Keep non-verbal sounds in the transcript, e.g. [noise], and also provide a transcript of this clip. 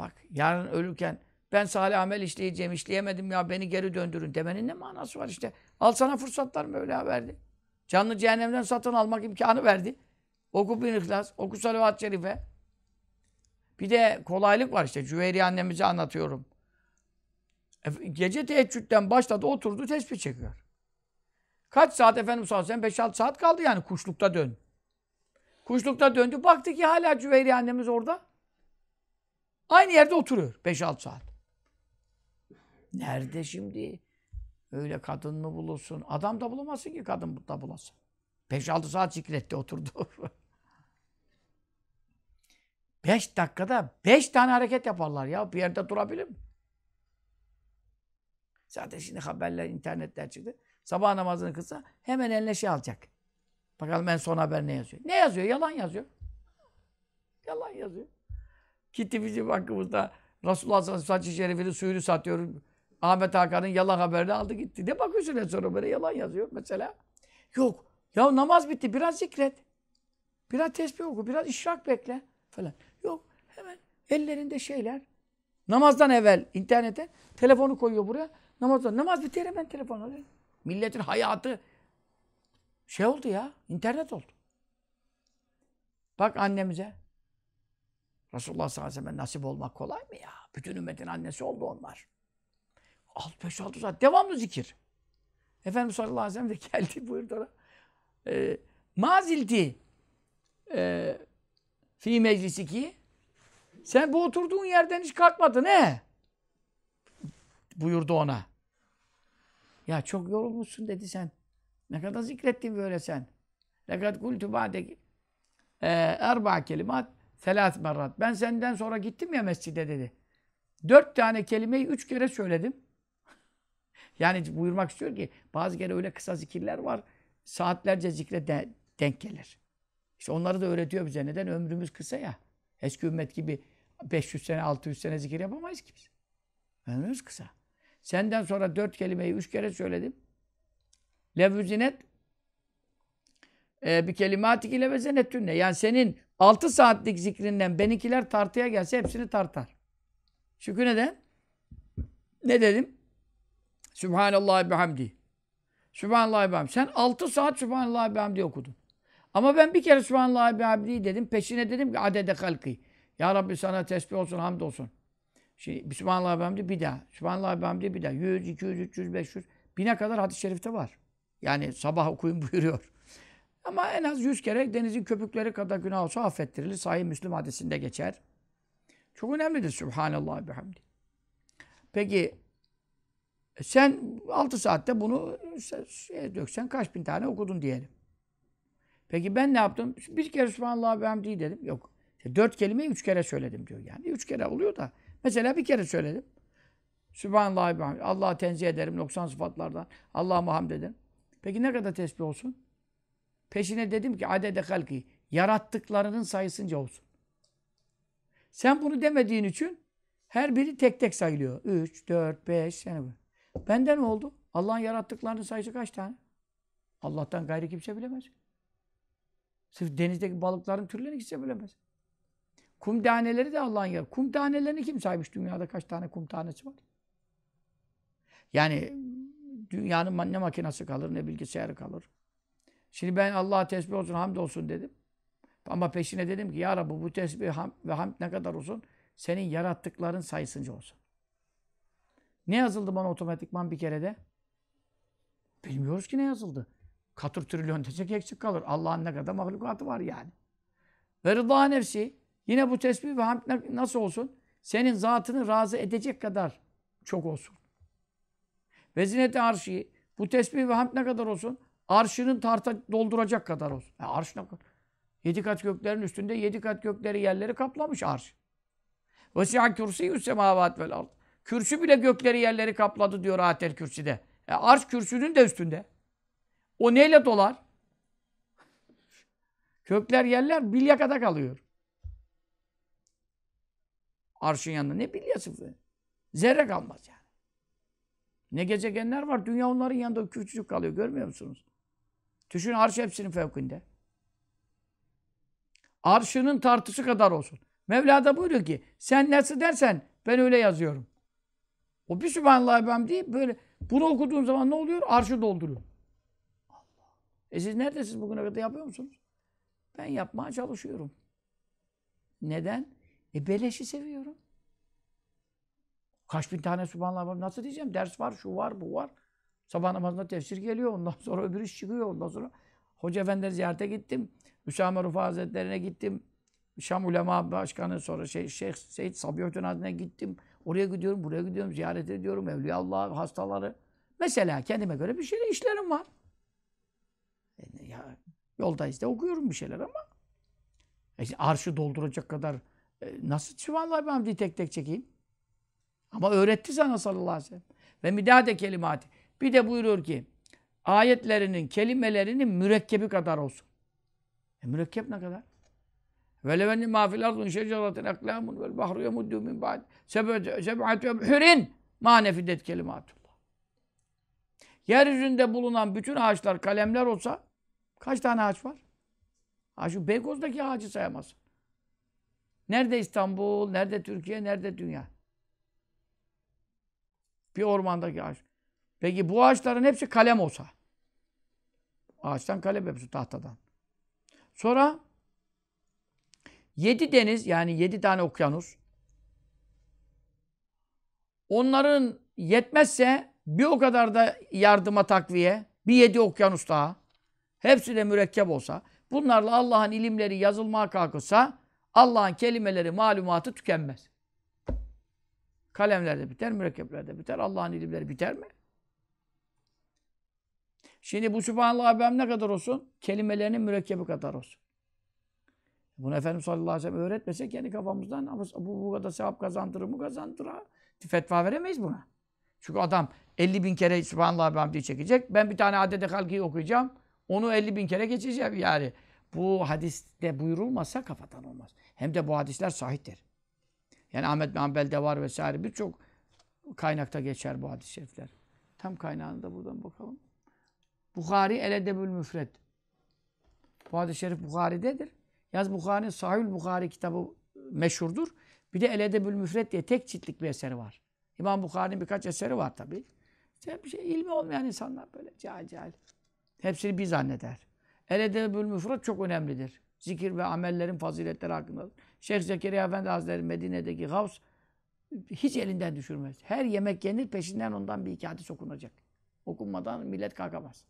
Bak yarın ölürken ben salih amel işleyeceğim, işleyemedim ya beni geri döndürün demenin ne manası var işte. Al sana fırsatlar Mevla verdi. Canlı cehennemden satın almak imkanı verdi. Oku bin ihlas, oku salavat-ı şerife. Bir de kolaylık var işte. Cüveyri annemize anlatıyorum. E, Gece teheccüden başladı, oturdu, tesbih çekiyor. Kaç saat efendim sallallahu aleyhi ve sellem? 5-6 saat kaldı yani kuşlukta dön. Kuşlukta döndü. Baktı ki hala Cüveyri annemiz orada. Aynı yerde oturuyor 5-6 saat. Nerede şimdi? Öyle kadın mı bulursun? Adam da bulamazsın ki kadın da bulasın. 5-6 saat zikretti oturdu. [laughs] 5 dakikada 5 tane hareket yaparlar ya. Bir yerde durabilir mi? Zaten şimdi haberler, internetler çıktı. Sabah namazını kılsa hemen eline şey alacak. Bakalım en son haber ne yazıyor? Ne yazıyor? Yalan yazıyor. Yalan yazıyor. Gitti bizim hakkımızda Resulullah sallallahu sellem şerifinin suyunu satıyor. Ahmet Hakan'ın yalan haberini aldı gitti. Ne bakıyorsun en sonra böyle yalan yazıyor mesela. Yok. Ya namaz bitti. Biraz zikret. Biraz tesbih oku. Biraz işrak bekle. Falan. Yok. Hemen ellerinde şeyler. Namazdan evvel internete telefonu koyuyor buraya. Namazdan. Namaz bitti hemen telefon alıyor. Milletin hayatı şey oldu ya. internet oldu. Bak annemize. Resulullah sallallahu aleyhi ve sellem nasip olmak kolay mı ya? Bütün ümmetin annesi oldu onlar. 5-6 saat devamlı zikir. Efendimiz sallallahu aleyhi ve sellem de geldi [laughs] buyurdu. E, mazilti e, fi meclisiki sen bu oturduğun yerden hiç kalkmadın he? Buyurdu ona. Ya çok yorulmuşsun dedi sen. Ne kadar zikrettin böyle sen. Lekad kultu ba'deki erba kelimat selas merrat. Ben senden sonra gittim ya mescide dedi. Dört tane kelimeyi üç kere söyledim. [laughs] yani buyurmak istiyor ki bazı kere öyle kısa zikirler var. Saatlerce zikre de, denk gelir. İşte onları da öğretiyor bize. Neden? Ömrümüz kısa ya. Eski ümmet gibi 500 sene, 600 sene zikir yapamayız ki biz. Ömrümüz kısa. Senden sonra dört kelimeyi üç kere söyledim. Levüzinet e, bir kelimatik ile vezenettünne. Yani senin altı saatlik zikrinden benimkiler tartıya gelse hepsini tartar. Çünkü neden? Ne dedim? Sübhanallah bihamdi. Sübhanallah bihamdi. Sen altı saat Sübhanallah bihamdi okudun. Ama ben bir kere Sübhanallah bihamdi dedim. Peşine dedim ki adede halkı. Ya Rabbi sana tesbih olsun, hamd olsun. Şimdi Sübhanallah bihamdi bir daha. Sübhanallah bihamdi bir daha. 100, 200, 300, 500. Bine kadar hadis-i şerifte var. Yani sabah okuyun [laughs] buyuruyor. Ama en az yüz kere denizin köpükleri kadar günah olsa affettirilir. Sahih Müslüm hadisinde geçer. Çok önemlidir Sübhanallah bihamdi. Peki sen 6 saatte bunu şey döksen kaç bin tane okudun diyelim. Peki ben ne yaptım? Bir kere Sübhanallah bihamdi dedim. Yok. Dört kelimeyi üç kere söyledim diyor yani. Üç kere oluyor da. Mesela bir kere söyledim. Sübhanallah bihamdi. Allah'a tenzih ederim 90 sıfatlardan. Allah'a hamd ederim. Peki ne kadar tesbih olsun? Peşine dedim ki adede halki. Yarattıklarının sayısınca olsun. Sen bunu demediğin için her biri tek tek sayılıyor. Üç, dört, beş sene bu. Bende ne oldu? Allah'ın yarattıklarının sayısı kaç tane? Allah'tan gayri kimse bilemez. Sırf denizdeki balıkların türlerini kimse bilemez. Kum taneleri de Allah'ın yarattığı. Kum tanelerini kim saymış? Dünyada kaç tane kum tanesi var? Yani dünyanın ne makinesi kalır ne bilgisayarı kalır. Şimdi ben Allah'a tesbih olsun, hamd olsun dedim. Ama peşine dedim ki ya Rabbi bu tesbih ham ve hamd ne kadar olsun? Senin yarattıkların sayısınca olsun. Ne yazıldı bana otomatikman bir kerede? Bilmiyoruz ki ne yazıldı. Katır trilyon desek eksik kalır. Allah'ın ne kadar mahlukatı var yani. Ve rıza nefsi. Yine bu tesbih ve hamd nasıl olsun? Senin zatını razı edecek kadar çok olsun. Ve zineti arşi. Bu tesbih ve hamd ne kadar olsun? Arşının tarta dolduracak kadar olsun. Ya arş ne kadar? Yedi kat göklerin üstünde yedi kat gökleri yerleri kaplamış arş. Vesi'a kürsiyyü semavat vel ard. Kürsü bile gökleri yerleri kapladı diyor Atel Kürsi'de. E arş kürsünün de üstünde. O neyle dolar? Kökler yerler bilyakada kalıyor. Arşın yanında ne bilyası? Zerre kalmaz yani. Ne gezegenler var. Dünya onların yanında küçücük kalıyor. Görmüyor musunuz? Düşün arş hepsinin fevkinde. Arşının tartısı kadar olsun. Mevla da buyuruyor ki sen nasıl dersen ben öyle yazıyorum. O bir Sübhanallah ben deyip böyle bunu okuduğun zaman ne oluyor? Arşı dolduruyor. Allah. E siz neredesiniz bugüne kadar yapıyor musunuz? Ben yapmaya çalışıyorum. Neden? E beleşi seviyorum. Kaç bin tane Sübhanallah var. Nasıl diyeceğim? Ders var, şu var, bu var. Sabah namazında tefsir geliyor. Ondan [laughs] sonra öbür iş çıkıyor. Ondan sonra Hoca Efendileri ziyarete gittim. Hüsame Rufa Hazretleri'ne gittim. Şam Ulema Başkanı sonra şey, Şeyh Seyyid Sabihattin Hazretleri'ne gittim. Oraya gidiyorum, buraya gidiyorum, ziyaret ediyorum. Evliya Allah, hastaları. Mesela kendime göre bir şeyler işlerim var. E, ya, yoldayız da okuyorum bir şeyler ama e, arşı dolduracak kadar e, nasıl Sübhanallah ben hamdi tek tek çekeyim? Ama öğretti sana sallallahu aleyhi ve sellem. Ve midade kelimati. Bir de buyuruyor ki ayetlerinin, kelimelerinin mürekkebi kadar olsun. E mürekkep ne kadar? Ve levenni mafil ardun şeceratin aklamun vel bahru yemuddu min ba'd seb'atü ebhürin ma nefidet kelimatullah. Yeryüzünde bulunan bütün ağaçlar kalemler olsa kaç tane ağaç var? Ha şu Beykoz'daki ağacı sayamazsın. Nerede İstanbul, nerede Türkiye, nerede dünya? Bir ormandaki ağaç. Peki bu ağaçların hepsi kalem olsa. Ağaçtan kalem hepsi tahtadan. Sonra yedi deniz yani yedi tane okyanus. Onların yetmezse bir o kadar da yardıma takviye. Bir yedi okyanus daha. Hepsi de mürekkep olsa. Bunlarla Allah'ın ilimleri yazılmaya kalkılsa Allah'ın kelimeleri, malumatı tükenmez. Kalemler de biter, mürekkepler de biter. Allah'ın ilimleri biter mi? Şimdi bu Sübhanallah ben ne kadar olsun? Kelimelerinin mürekkebi kadar olsun. Bunu Efendimiz sallallahu aleyhi ve sellem öğretmese kendi kafamızdan bu, bu kadar sevap kazandırır mı kazandırır. Fetva veremeyiz buna. Çünkü adam 50 bin kere Sübhanallah hamdi çekecek. Ben bir tane adede halkiyi okuyacağım. Onu 50 bin kere geçeceğim yani. Bu hadiste buyurulmazsa kafadan olmaz. Hem de bu hadisler sahihtir. Yani Ahmet Hanbel'de var vesaire birçok kaynakta geçer bu hadis-i şerifler. Tam kaynağını da buradan bakalım. Bukhari El Edebül Müfred. Bu hadis-i şerif Bukhari'dedir. Yaz Bukhari'nin Sahih Bukhari kitabı meşhurdur. Bir de El Edebül Müfred diye tek ciltlik bir eseri var. İmam Bukhari'nin birkaç eseri var tabi. İşte bir şey ilmi olmayan insanlar böyle cahil cahil. Hepsini bir zanneder. El Edebül Müfred çok önemlidir. Zikir ve amellerin faziletleri hakkında. Şeyh Zekeriya Efendi Hazretleri Medine'deki Gavs hiç elinden düşürmez. Her yemek yenir peşinden ondan bir iki hadis okunacak. Okunmadan millet kalkamaz.